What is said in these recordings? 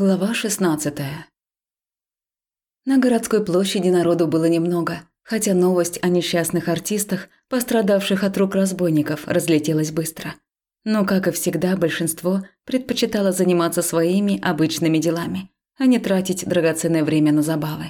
Глава 16 На городской площади народу было немного, хотя новость о несчастных артистах, пострадавших от рук разбойников, разлетелась быстро. Но, как и всегда, большинство предпочитало заниматься своими обычными делами, а не тратить драгоценное время на забавы.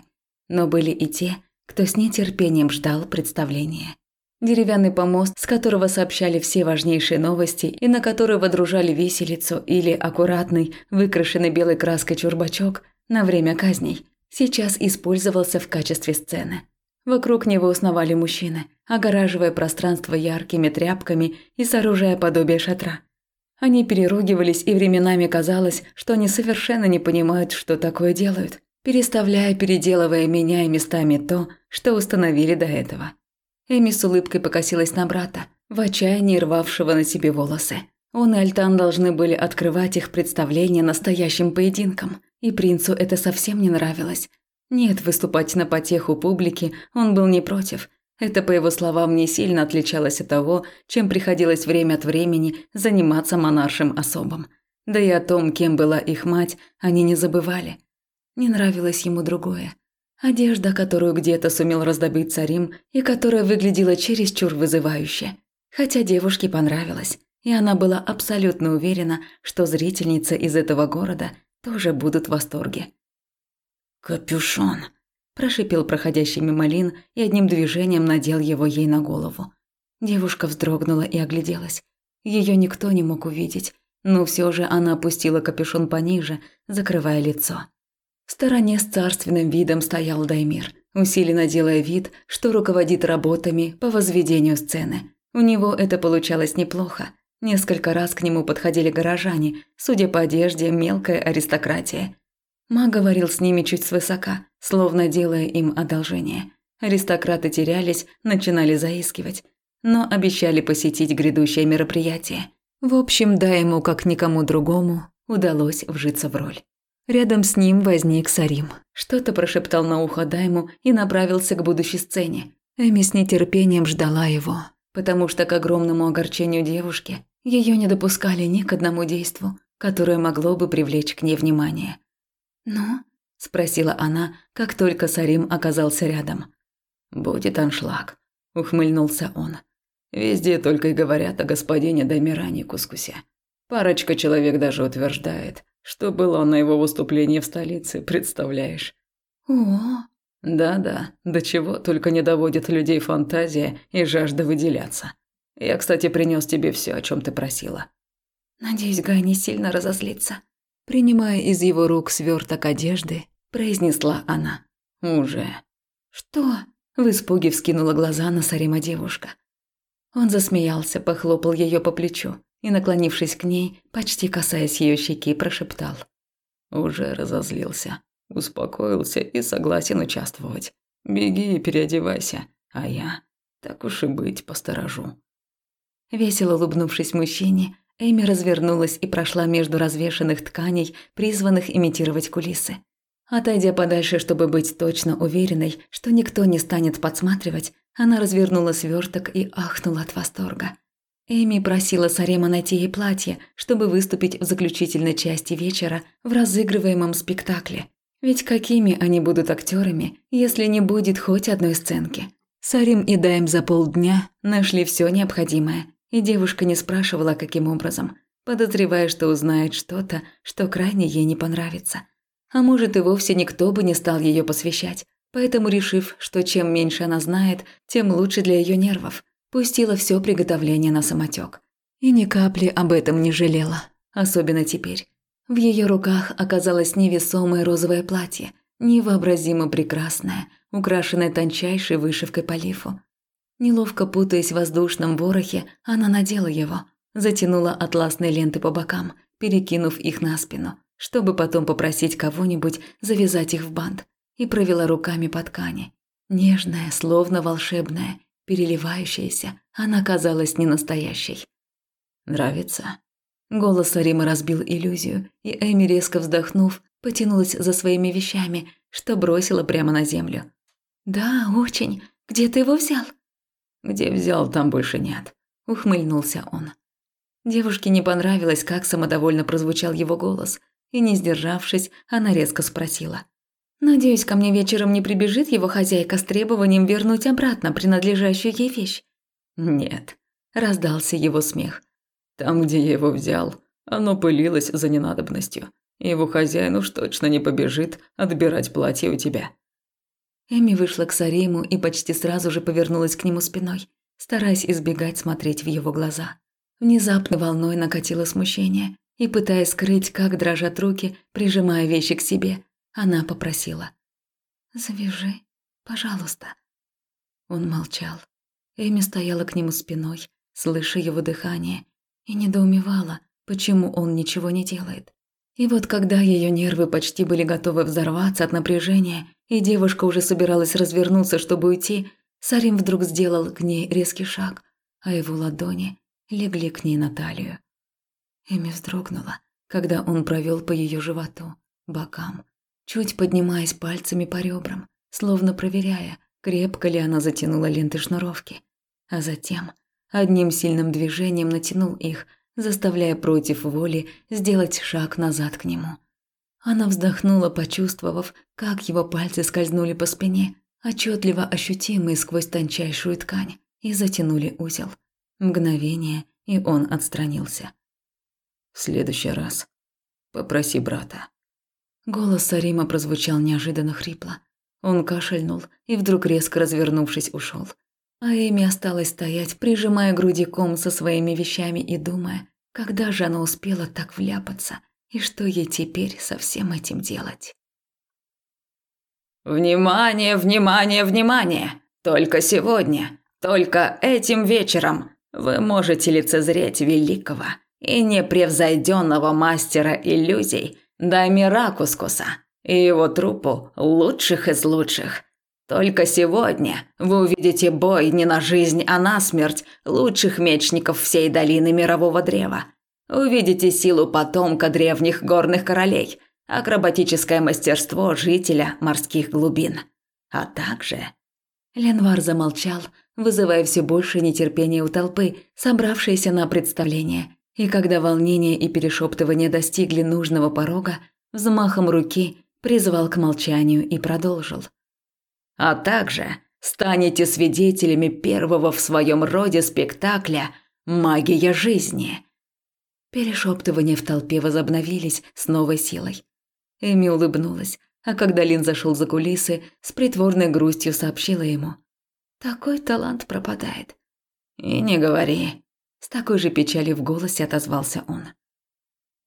Но были и те, кто с нетерпением ждал представления. Деревянный помост, с которого сообщали все важнейшие новости и на который водружали виселицу или аккуратный, выкрашенный белой краской чурбачок на время казней, сейчас использовался в качестве сцены. Вокруг него сновали мужчины, огораживая пространство яркими тряпками и сооружая подобие шатра. Они переругивались, и временами казалось, что они совершенно не понимают, что такое делают, переставляя, переделывая, меняя местами то, что установили до этого. Эми с улыбкой покосилась на брата, в отчаянии рвавшего на себе волосы. Он и Альтан должны были открывать их представление настоящим поединком, и принцу это совсем не нравилось. Нет, выступать на потеху публики он был не против. Это, по его словам, не сильно отличалось от того, чем приходилось время от времени заниматься монаршим особам. Да и о том, кем была их мать, они не забывали. Не нравилось ему другое. Одежда, которую где-то сумел раздобыть царим и которая выглядела чересчур вызывающе. Хотя девушке понравилось, и она была абсолютно уверена, что зрительницы из этого города тоже будут в восторге. «Капюшон!» – прошипел проходящий мимо Лин и одним движением надел его ей на голову. Девушка вздрогнула и огляделась. Ее никто не мог увидеть, но все же она опустила капюшон пониже, закрывая лицо. Стороне с царственным видом стоял Даймир, усиленно делая вид, что руководит работами по возведению сцены. У него это получалось неплохо. Несколько раз к нему подходили горожане, судя по одежде, мелкая аристократия. Ма говорил с ними чуть свысока, словно делая им одолжение. Аристократы терялись, начинали заискивать, но обещали посетить грядущее мероприятие. В общем, да ему, как никому другому, удалось вжиться в роль. Рядом с ним возник Сарим. Что-то прошептал на ухо Дайму и направился к будущей сцене. Эми с нетерпением ждала его, потому что к огромному огорчению девушки ее не допускали ни к одному действу, которое могло бы привлечь к ней внимание. «Ну?» – спросила она, как только Сарим оказался рядом. «Будет аншлаг», – ухмыльнулся он. «Везде только и говорят о господине Дамиране Кускусе. Парочка человек даже утверждает, что было на его выступлении в столице, представляешь? О, да-да, до чего только не доводит людей фантазия и жажда выделяться. Я, кстати, принес тебе все, о чем ты просила. Надеюсь, Гай не сильно разозлится. Принимая из его рук сверток одежды, произнесла она. Уже. Что? В испуге вскинула глаза на Сарима девушка. Он засмеялся, похлопал ее по плечу и, наклонившись к ней, почти касаясь ее щеки, прошептал. Уже разозлился, успокоился и согласен участвовать. Беги и переодевайся, а я, так уж и быть, посторожу. Весело улыбнувшись мужчине, Эми развернулась и прошла между развешанных тканей, призванных имитировать кулисы. Отойдя подальше, чтобы быть точно уверенной, что никто не станет подсматривать, она развернула сверток и ахнула от восторга. Эми просила Сарема найти ей платье, чтобы выступить в заключительной части вечера в разыгрываемом спектакле. Ведь какими они будут актерами, если не будет хоть одной сценки? Сарим и Дайм за полдня нашли все необходимое, и девушка не спрашивала, каким образом, подозревая, что узнает что-то, что крайне ей не понравится. А может, и вовсе никто бы не стал ее посвящать, поэтому, решив, что чем меньше она знает, тем лучше для ее нервов, пустила все приготовление на самотек. И ни капли об этом не жалела, особенно теперь. В ее руках оказалось невесомое розовое платье, невообразимо прекрасное, украшенное тончайшей вышивкой по лифу. Неловко путаясь в воздушном ворохе, она надела его, затянула атласные ленты по бокам, перекинув их на спину, чтобы потом попросить кого-нибудь завязать их в бант, и провела руками по ткани. Нежная, словно волшебная, переливающаяся, она казалась ненастоящей. «Нравится?» Голос Арима разбил иллюзию, и Эми, резко вздохнув, потянулась за своими вещами, что бросила прямо на землю. «Да, очень. Где ты его взял?» «Где взял, там больше нет», – ухмыльнулся он. Девушке не понравилось, как самодовольно прозвучал его голос. и, не сдержавшись, она резко спросила. «Надеюсь, ко мне вечером не прибежит его хозяйка с требованием вернуть обратно принадлежащую ей вещь?» «Нет», – раздался его смех. «Там, где я его взял, оно пылилось за ненадобностью. Его хозяин уж точно не побежит отбирать платье у тебя». Эми вышла к Сариму и почти сразу же повернулась к нему спиной, стараясь избегать смотреть в его глаза. Внезапно волной накатило смущение, и, пытаясь скрыть, как дрожат руки, прижимая вещи к себе, она попросила. «Завяжи, пожалуйста». Он молчал. Эми стояла к нему спиной, слыша его дыхание, и недоумевала, почему он ничего не делает. И вот когда ее нервы почти были готовы взорваться от напряжения, и девушка уже собиралась развернуться, чтобы уйти, Сарим вдруг сделал к ней резкий шаг, а его ладони легли к ней на талию. Эми вздрогнула, когда он провел по ее животу, бокам, чуть поднимаясь пальцами по ребрам, словно проверяя, крепко ли она затянула ленты шнуровки. А затем одним сильным движением натянул их, заставляя против воли сделать шаг назад к нему. Она вздохнула, почувствовав, как его пальцы скользнули по спине, отчетливо ощутимые сквозь тончайшую ткань, и затянули узел. Мгновение, и он отстранился. «В следующий раз попроси брата». Голос Сарима прозвучал неожиданно хрипло. Он кашельнул и вдруг резко развернувшись ушел. А Эми осталась стоять, прижимая груди ком со своими вещами и думая, когда же она успела так вляпаться и что ей теперь со всем этим делать. «Внимание, внимание, внимание! Только сегодня, только этим вечером вы можете лицезреть великого и непревзойденного мастера иллюзий Дамира Кускуса и его труппу лучших из лучших. Только сегодня вы увидите бой не на жизнь, а на смерть лучших мечников всей долины Мирового Древа. Увидите силу потомка древних горных королей, акробатическое мастерство жителя морских глубин. А также... Ленвар замолчал, вызывая все больше нетерпения у толпы, собравшейся на представление. И когда волнение и перешептывание достигли нужного порога, взмахом руки призвал к молчанию и продолжил – а также станете свидетелями первого в своем роде спектакля «Магия жизни». Перешептывания в толпе возобновились с новой силой. Эми улыбнулась, а когда Лин зашел за кулисы, с притворной грустью сообщила ему. «Такой талант пропадает». «И не говори», – с такой же печалью в голосе отозвался он.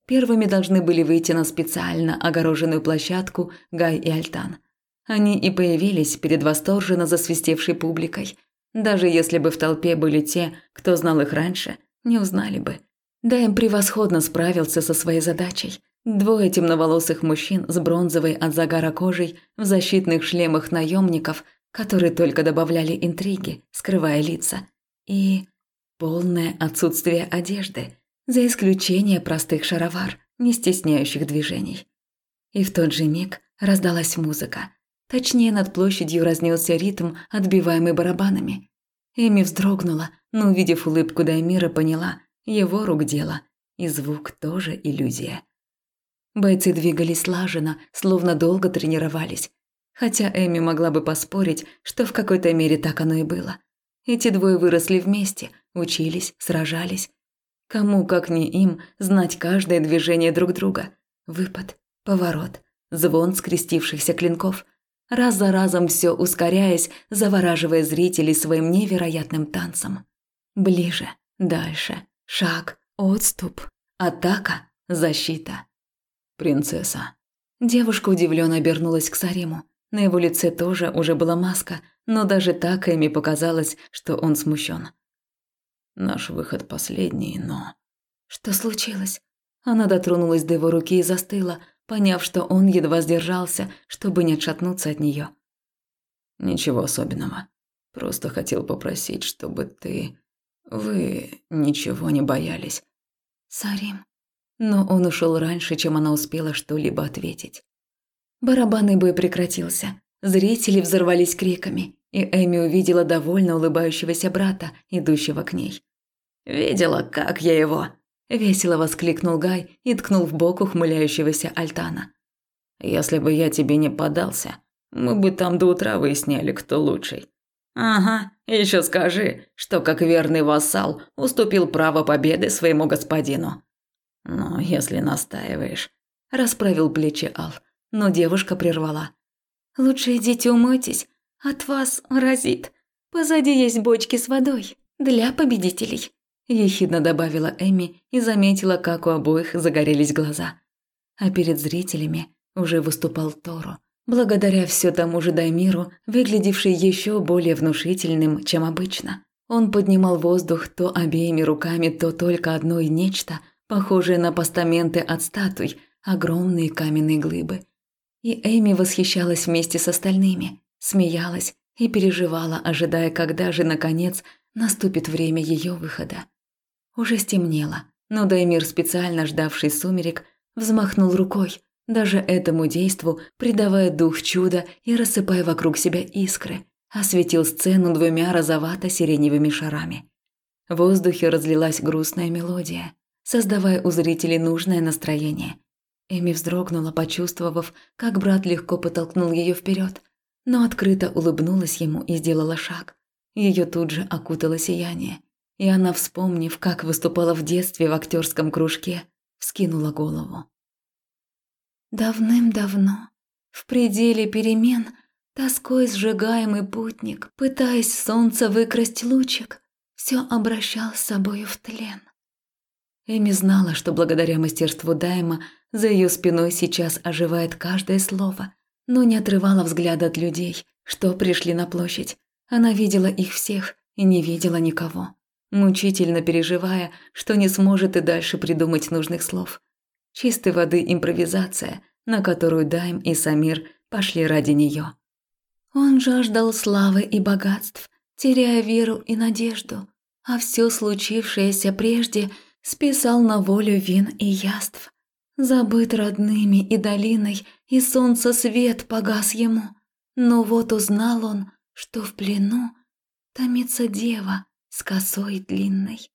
Первыми должны были выйти на специально огороженную площадку Гай и Альтан – они и появились перед восторженно засвистевшей публикой. Даже если бы в толпе были те, кто знал их раньше, не узнали бы. Да им превосходно справился со своей задачей. Двое темноволосых мужчин с бронзовой от загара кожей в защитных шлемах наемников, которые только добавляли интриги, скрывая лица. И полное отсутствие одежды, за исключением простых шаровар, не стесняющих движений. И в тот же миг раздалась музыка – Точнее, над площадью разнесся ритм, отбиваемый барабанами. Эми вздрогнула, но, увидев улыбку Даймира, поняла – его рук дело. И звук тоже иллюзия. Бойцы двигались слаженно, словно долго тренировались. Хотя Эми могла бы поспорить, что в какой-то мере так оно и было. Эти двое выросли вместе, учились, сражались. Кому, как не им, знать каждое движение друг друга. Выпад, поворот, звон скрестившихся клинков – раз за разом все ускоряясь, завораживая зрителей своим невероятным танцем. Ближе, дальше, шаг, отступ, атака, защита. Принцесса. Девушка удивленно обернулась к Сариму. На его лице тоже уже была маска, но даже так Эми показалось, что он смущен. Наш выход последний, но... Что случилось? Она дотронулась до его руки и застыла, поняв, что он едва сдержался, чтобы не отшатнуться от нее. «Ничего особенного. Просто хотел попросить, чтобы ты... Вы ничего не боялись». «Сарим». Но он ушел раньше, чем она успела что-либо ответить. Барабанный бой прекратился. Зрители взорвались криками, и Эми увидела довольно улыбающегося брата, идущего к ней. «Видела, как я его? Весело воскликнул Гай и ткнул в бок ухмыляющегося Альтана. «Если бы я тебе не подался, мы бы там до утра выясняли, кто лучший». «Ага, еще скажи, что как верный вассал уступил право победы своему господину». «Но если настаиваешь...» Расправил плечи Ал, но девушка прервала. «Лучше идите умойтесь, от вас разит. Позади есть бочки с водой для победителей», – ехидно добавила Эми и заметила, как у обоих загорелись глаза. А перед зрителями уже выступал Торо, благодаря все тому же Даймиру, выглядевший еще более внушительным, чем обычно. Он поднимал воздух то обеими руками, то только одной нечто, похожее на постаменты от статуй, огромные каменные глыбы. И Эми восхищалась вместе с остальными, смеялась и переживала, ожидая, когда же, наконец, наступит время ее выхода. Уже стемнело, но Даймир, специально ждавший сумерек, взмахнул рукой, даже этому действу придавая дух чуда и рассыпая вокруг себя искры, осветил сцену двумя розовато-сиреневыми шарами. В воздухе разлилась грустная мелодия, создавая у зрителей нужное настроение. Эми вздрогнула, почувствовав, как брат легко подтолкнул ее вперед, но открыто улыбнулась ему и сделала шаг. Ее тут же окутало сияние, и она, вспомнив, как выступала в детстве в актерском кружке, вскинула голову. Давным-давно, в пределе перемен, тоской сжигаемый путник, пытаясь солнце выкрасть лучик, все обращал с собою в тлен. Эми знала, что благодаря мастерству Дайма за ее спиной сейчас оживает каждое слово, но не отрывала взгляда от людей, что пришли на площадь. Она видела их всех и не видела никого, мучительно переживая, что не сможет и дальше придумать нужных слов. Чистой воды импровизация, на которую Дайм и Самир пошли ради нее. Он жаждал славы и богатств, теряя веру и надежду, а все случившееся прежде списал на волю вин и яств. Забыт родными и долиной, и солнце свет погас ему. Но вот узнал он, что в плену томится дева с косой длинной.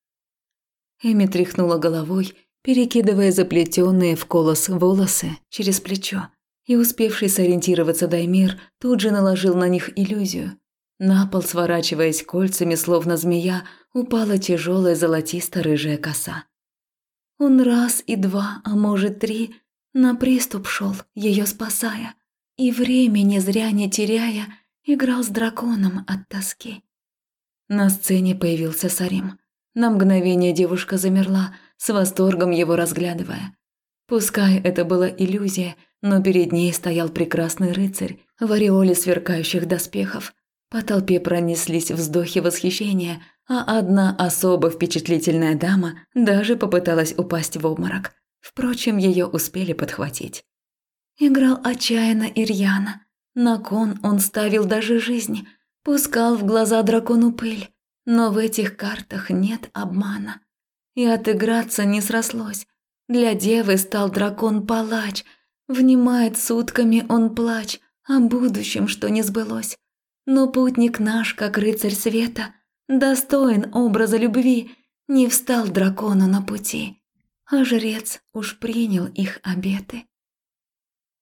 Эми тряхнула головой, перекидывая заплетенные в колос волосы через плечо, и успевший сориентироваться Даймир тут же наложил на них иллюзию. На пол, сворачиваясь кольцами, словно змея, упала тяжелая золотисто-рыжая коса. Он раз и два, а может три, на приступ шел, ее спасая, и времени зря не теряя, играл с драконом от тоски. На сцене появился Сарим. На мгновение девушка замерла, с восторгом его разглядывая. Пускай это была иллюзия, но перед ней стоял прекрасный рыцарь в ореоле сверкающих доспехов. По толпе пронеслись вздохи восхищения, а одна особо впечатлительная дама даже попыталась упасть в обморок. Впрочем, ее успели подхватить. Играл отчаянно Ирьяна. На кон он ставил даже жизнь, пускал в глаза дракону пыль. Но в этих картах нет обмана. И отыграться не срослось. Для девы стал дракон-палач. Внимает сутками он плач о будущем, что не сбылось. Но путник наш, как рыцарь света, достоин образа любви, не встал дракону на пути, а жрец уж принял их обеты.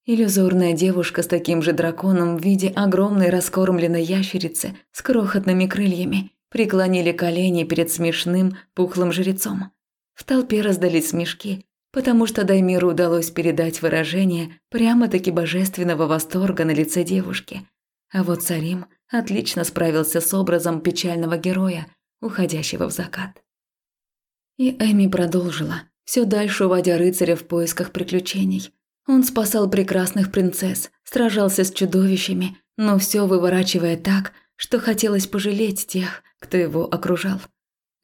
Иллюзорная девушка с таким же драконом в виде огромной раскормленной ящерицы с крохотными крыльями преклонили колени перед смешным пухлым жрецом. В толпе раздались смешки, потому что Даймиру удалось передать выражение прямо-таки божественного восторга на лице девушки. А вот Сарим отлично справился с образом печального героя, уходящего в закат. И Эми продолжила, все дальше уводя рыцаря в поисках приключений. Он спасал прекрасных принцесс, сражался с чудовищами, но все выворачивая так, что хотелось пожалеть тех, кто его окружал.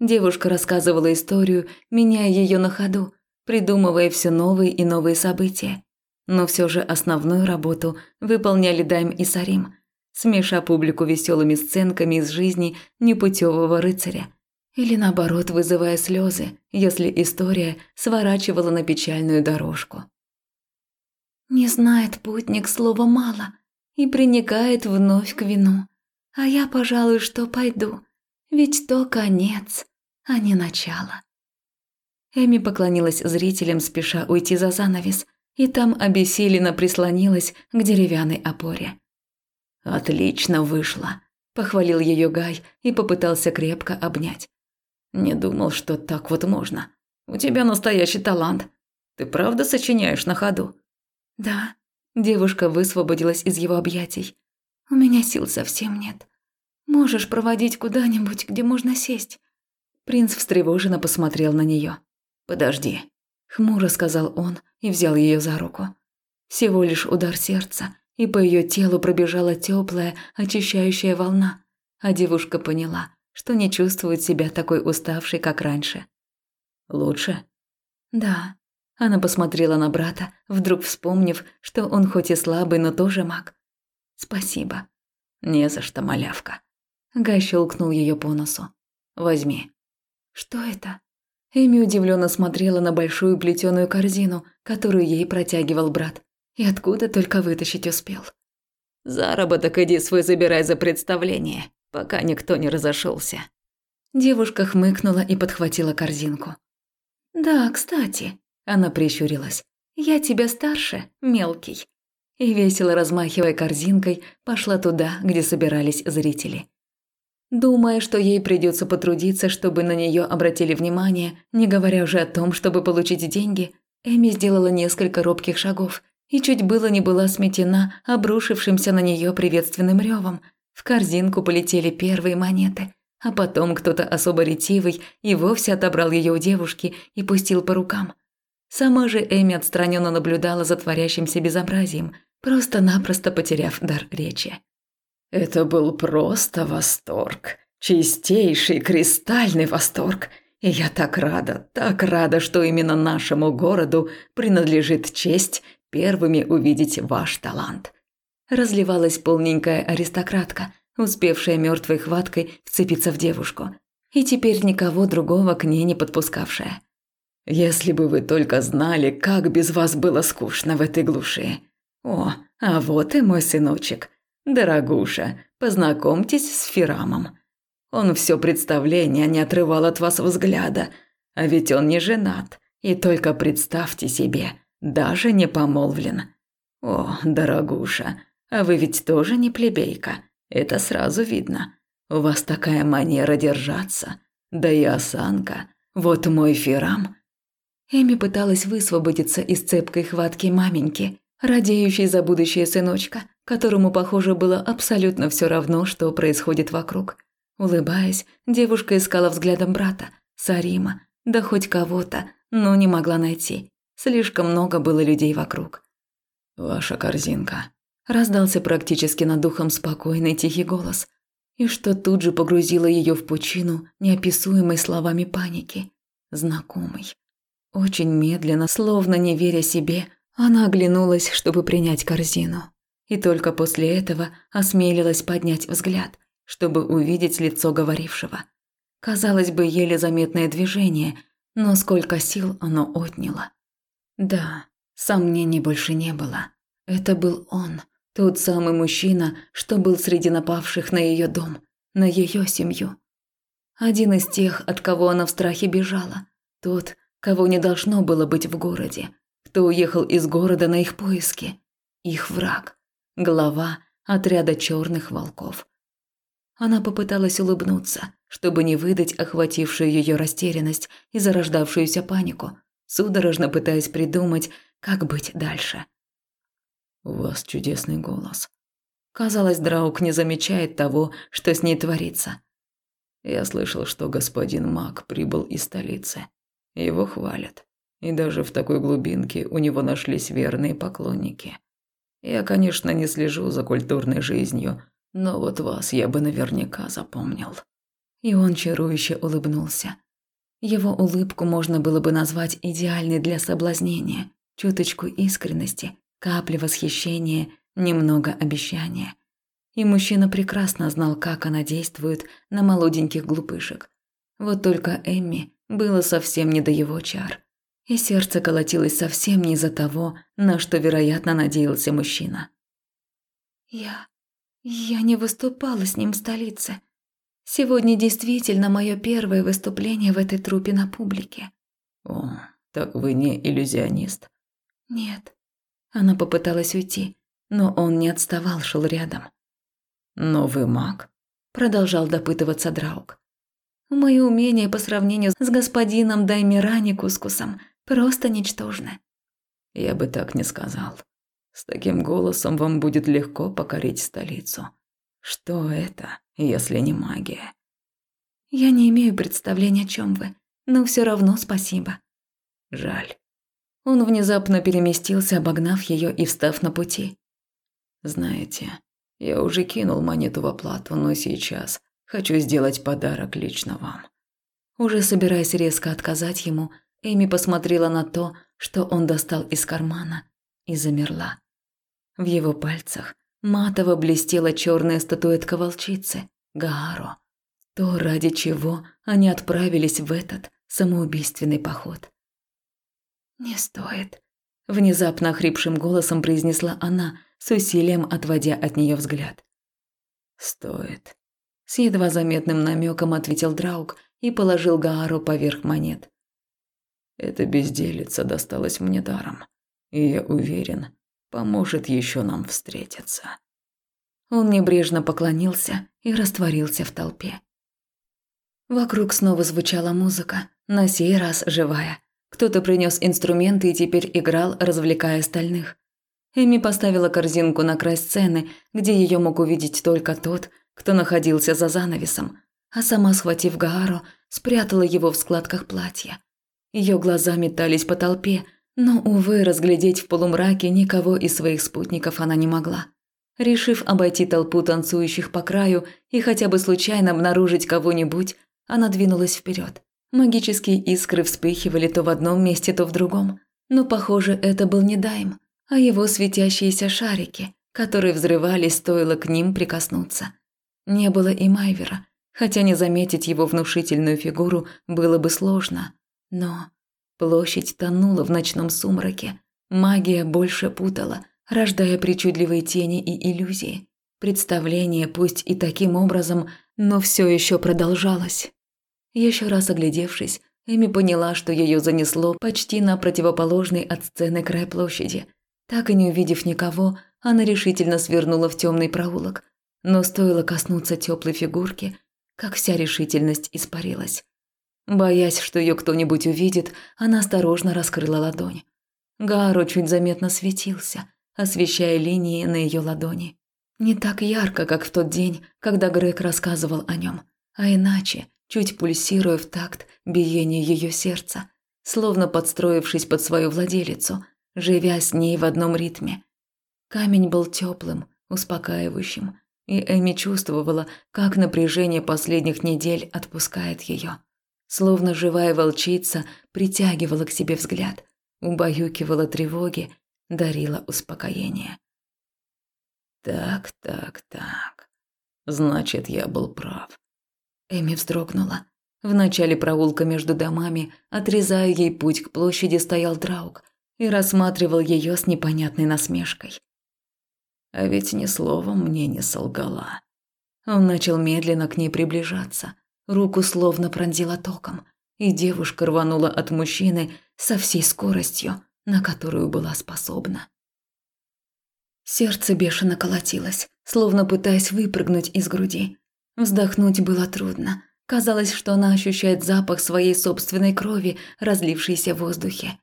Девушка рассказывала историю, меняя ее на ходу, придумывая все новые и новые события. Но все же основную работу выполняли Дайм и Сарим – смеша публику веселыми сценками из жизни непутевого рыцаря. Или наоборот, вызывая слезы, если история сворачивала на печальную дорожку. Не знает путник слова мало и приникает вновь к вину. А я, пожалуй, что пойду, ведь то конец, а не начало. Эми поклонилась зрителям, спеша уйти за занавес, и там обессиленно прислонилась к деревянной опоре. «Отлично вышло», – похвалил ее Гай и попытался крепко обнять. «Не думал, что так вот можно. У тебя настоящий талант. Ты правда сочиняешь на ходу?» «Да». Девушка высвободилась из его объятий. «У меня сил совсем нет. Можешь проводить куда-нибудь, где можно сесть?» Принц встревоженно посмотрел на нее. «Подожди», – хмуро сказал он и взял ее за руку. Всего лишь удар сердца, и по ее телу пробежала теплая, очищающая волна, а девушка поняла, что не чувствует себя такой уставшей, как раньше. «Лучше?» «Да». Она посмотрела на брата, вдруг вспомнив, что он хоть и слабый, но тоже маг. «Спасибо». «Не за что, малявка». Гай щелкнул ее по носу. «Возьми». «Что это?» Эми удивленно смотрела на большую плетеную корзину, которую ей протягивал брат. И откуда только вытащить успел. «Заработок иди свой забирай за представление, пока никто не разошелся. Девушка хмыкнула и подхватила корзинку. «Да, кстати», – она прищурилась. «Я тебя старше, мелкий». И весело размахивая корзинкой, пошла туда, где собирались зрители. Думая, что ей придется потрудиться, чтобы на нее обратили внимание, не говоря уже о том, чтобы получить деньги, Эми сделала несколько робких шагов и чуть было не была сметена обрушившимся на нее приветственным ревом. В корзинку полетели первые монеты, а потом кто-то особо ретивый и вовсе отобрал ее у девушки и пустил по рукам. Сама же Эми отстраненно наблюдала за творящимся безобразием, просто-напросто потеряв дар речи. Это был просто восторг. Чистейший кристальный восторг. И я так рада, так рада, что именно нашему городу принадлежит честь первыми увидеть ваш талант. Разливалась полненькая аристократка, успевшая мертвой хваткой вцепиться в девушку, и теперь никого другого к ней не подпускавшая. Если бы вы только знали, как без вас было скучно в этой глуши. О, а вот и мой сыночек. «Дорогуша, познакомьтесь с Фирамом. Он все представление не отрывал от вас взгляда, а ведь он не женат, и только представьте себе, даже не помолвлен. О, дорогуша, а вы ведь тоже не плебейка, это сразу видно. У вас такая манера держаться, да и осанка. Вот мой Фирам». Эми пыталась высвободиться из цепкой хватки маменьки, радеющей за будущее сыночка, которому, похоже, было абсолютно все равно, что происходит вокруг. Улыбаясь, девушка искала взглядом брата, Сарима, да хоть кого-то, но не могла найти. Слишком много было людей вокруг. «Ваша корзинка», – раздался практически над духом спокойный тихий голос, и что тут же погрузило ее в пучину, неописуемой словами паники. Знакомый. Очень медленно, словно не веря себе, она оглянулась, чтобы принять корзину и только после этого осмелилась поднять взгляд, чтобы увидеть лицо говорившего. Казалось бы, еле заметное движение, но сколько сил оно отняло. Да, сомнений больше не было. Это был он, тот самый мужчина, что был среди напавших на ее дом, на ее семью. Один из тех, от кого она в страхе бежала. Тот, кого не должно было быть в городе. Кто уехал из города на их поиски. Их враг глава отряда черных волков. Она попыталась улыбнуться, чтобы не выдать охватившую ее растерянность и зарождавшуюся панику, судорожно пытаясь придумать, как быть дальше. «У вас чудесный голос». Казалось, Драук не замечает того, что с ней творится. Я слышал, что господин Мак прибыл из столицы. Его хвалят. И даже в такой глубинке у него нашлись верные поклонники. Я, конечно, не слежу за культурной жизнью, но вот вас я бы наверняка запомнил». И он чарующе улыбнулся. Его улыбку можно было бы назвать идеальной для соблазнения. Чуточку искренности, капли восхищения, немного обещания. И мужчина прекрасно знал, как она действует на молоденьких глупышек. Вот только Эмми было совсем не до его чар и сердце колотилось совсем не из-за того, на что, вероятно, надеялся мужчина. «Я... я не выступала с ним в столице. Сегодня действительно мое первое выступление в этой трупе на публике. О, так вы не иллюзионист? Нет. Она попыталась уйти, но он не отставал, шел рядом. Но вы маг? Продолжал допытываться Драук. Мои умения по сравнению с господином Даймирани Кускусом просто ничтожны. Я бы так не сказал. С таким голосом вам будет легко покорить столицу. Что это, если не магия? Я не имею представления, о чем вы, но все равно спасибо. Жаль. Он внезапно переместился, обогнав ее и встав на пути. Знаете, я уже кинул монету в оплату, но сейчас хочу сделать подарок лично вам. Уже собираясь резко отказать ему, Эми посмотрела на то, что он достал из кармана, и замерла. В его пальцах матово блестела черная статуэтка волчицы, Гааро. То, ради чего они отправились в этот самоубийственный поход. «Не стоит», – внезапно охрипшим голосом произнесла она, с усилием отводя от нее взгляд. «Стоит», – с едва заметным намеком ответил Драук и положил Гаару поверх монет. «Эта безделица досталась мне даром, и я уверен, поможет еще нам встретиться». Он небрежно поклонился и растворился в толпе. Вокруг снова звучала музыка, на сей раз живая. Кто-то принес инструменты и теперь играл, развлекая остальных. Эми поставила корзинку на край сцены, где ее мог увидеть только тот, кто находился за занавесом, а сама, схватив Гаару, спрятала его в складках платья. Ее глаза метались по толпе, но, увы, разглядеть в полумраке никого из своих спутников она не могла. Решив обойти толпу танцующих по краю и хотя бы случайно обнаружить кого-нибудь, она двинулась вперед. Магические искры вспыхивали то в одном месте, то в другом. Но, похоже, это был не Дайм, а его светящиеся шарики, которые взрывались, стоило к ним прикоснуться. Не было и Майвера, хотя не заметить его внушительную фигуру было бы сложно. Но площадь тонула в ночном сумраке. Магия больше путала, рождая причудливые тени и иллюзии. Представление, пусть и таким образом, но все еще продолжалось. Еще раз оглядевшись, Эми поняла, что ее занесло почти на противоположный от сцены край площади. Так и не увидев никого, она решительно свернула в темный проулок. Но стоило коснуться теплой фигурки, как вся решительность испарилась. Боясь, что ее кто-нибудь увидит, она осторожно раскрыла ладонь. Гаро чуть заметно светился, освещая линии на ее ладони. Не так ярко, как в тот день, когда Грег рассказывал о нем, а иначе, чуть пульсируя в такт биения ее сердца, словно подстроившись под свою владелицу, живя с ней в одном ритме. Камень был теплым, успокаивающим, и Эми чувствовала, как напряжение последних недель отпускает ее. Словно живая волчица притягивала к себе взгляд, убаюкивала тревоги, дарила успокоение. Так, так, так. Значит, я был прав. Эми вздрогнула. В начале проулка между домами, отрезая ей путь к площади, стоял Драук и рассматривал ее с непонятной насмешкой. А ведь ни словом мне не солгала. Он начал медленно к ней приближаться. Руку словно пронзила током, и девушка рванула от мужчины со всей скоростью, на которую была способна. Сердце бешено колотилось, словно пытаясь выпрыгнуть из груди. Вздохнуть было трудно. Казалось, что она ощущает запах своей собственной крови, разлившейся в воздухе.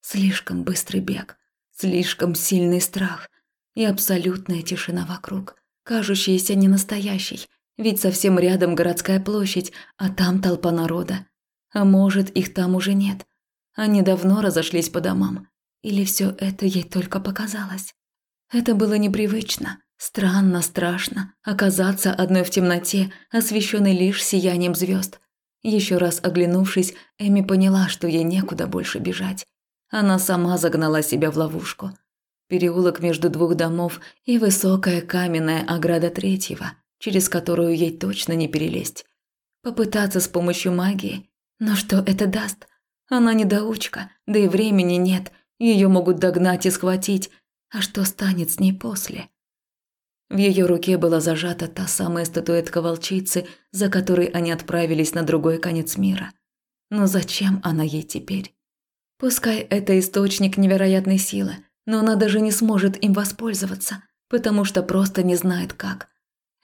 Слишком быстрый бег, слишком сильный страх и абсолютная тишина вокруг, кажущаяся ненастоящей, ведь совсем рядом городская площадь, а там толпа народа. А может, их там уже нет. Они давно разошлись по домам. Или все это ей только показалось? Это было непривычно. Странно, страшно оказаться одной в темноте, освещенной лишь сиянием звезд. Еще раз оглянувшись, Эми поняла, что ей некуда больше бежать. Она сама загнала себя в ловушку. Переулок между двух домов и высокая каменная ограда третьего, через которую ей точно не перелезть. Попытаться с помощью магии? Но что это даст? Она недоучка, да и времени нет. Ее могут догнать и схватить. А что станет с ней после? В ее руке была зажата та самая статуэтка волчицы, за которой они отправились на другой конец мира. Но зачем она ей теперь? Пускай это источник невероятной силы, но она даже не сможет им воспользоваться, потому что просто не знает как.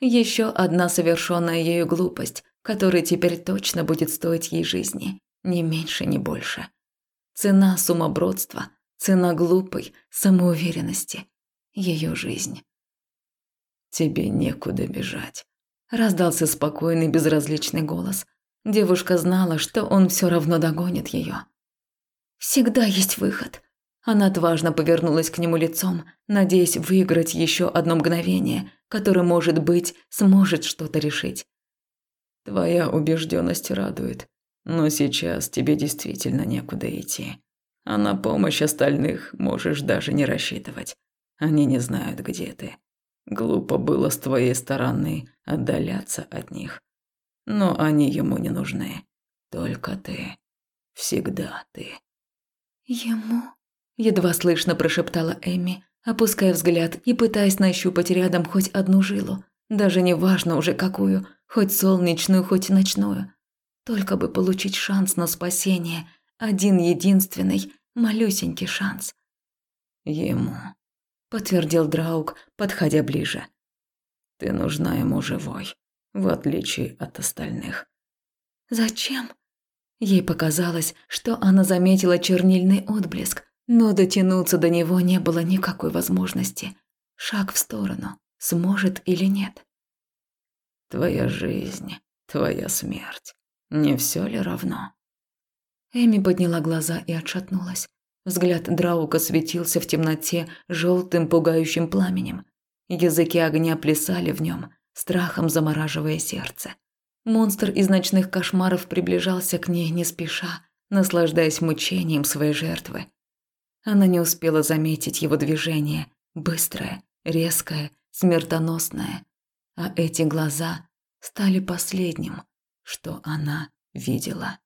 Еще одна совершенная ею глупость, которая теперь точно будет стоить ей жизни, ни меньше, ни больше. Цена сумобродства, цена глупой самоуверенности, ее жизнь. «Тебе некуда бежать», – раздался спокойный безразличный голос. Девушка знала, что он все равно догонит ее. «Всегда есть выход», она отважно повернулась к нему лицом, надеясь выиграть еще одно мгновение, которое, может быть, сможет что-то решить. Твоя убежденность радует, но сейчас тебе действительно некуда идти. А на помощь остальных можешь даже не рассчитывать. Они не знают, где ты. Глупо было с твоей стороны отдаляться от них. Но они ему не нужны. Только ты. Всегда ты. Ему? Едва слышно прошептала Эми, опуская взгляд и пытаясь нащупать рядом хоть одну жилу. Даже не важно уже какую, хоть солнечную, хоть ночную. Только бы получить шанс на спасение. Один единственный, малюсенький шанс. Ему, подтвердил Драук, подходя ближе. Ты нужна ему живой, в отличие от остальных. Зачем? Ей показалось, что она заметила чернильный отблеск, но дотянуться до него не было никакой возможности. Шаг в сторону, сможет или нет. Твоя жизнь, твоя смерть. Не все ли равно? Эми подняла глаза и отшатнулась. Взгляд Драука светился в темноте желтым пугающим пламенем. Языки огня плясали в нем, страхом замораживая сердце. Монстр из ночных кошмаров приближался к ней не спеша, наслаждаясь мучением своей жертвы. Она не успела заметить его движение, быстрое, резкое, смертоносное. А эти глаза стали последним, что она видела.